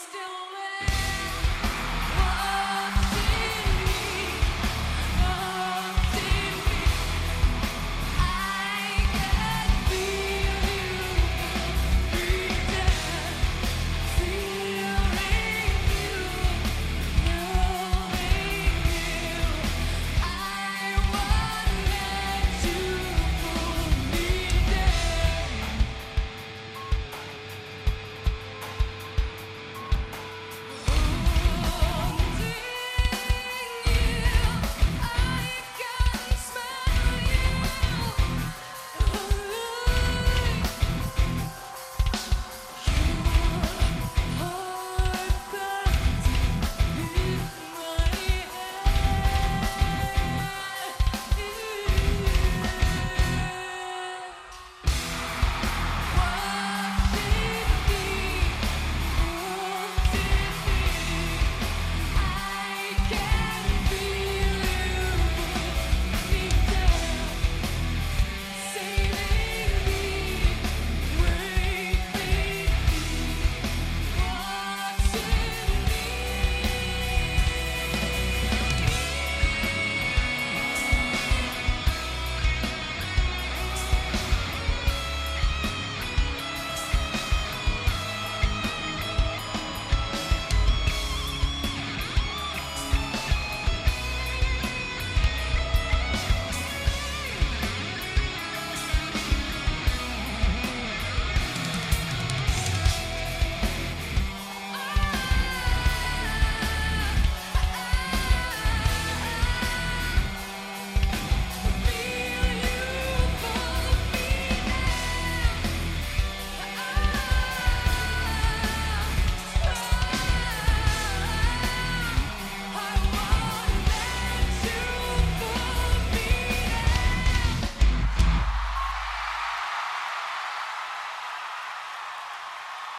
still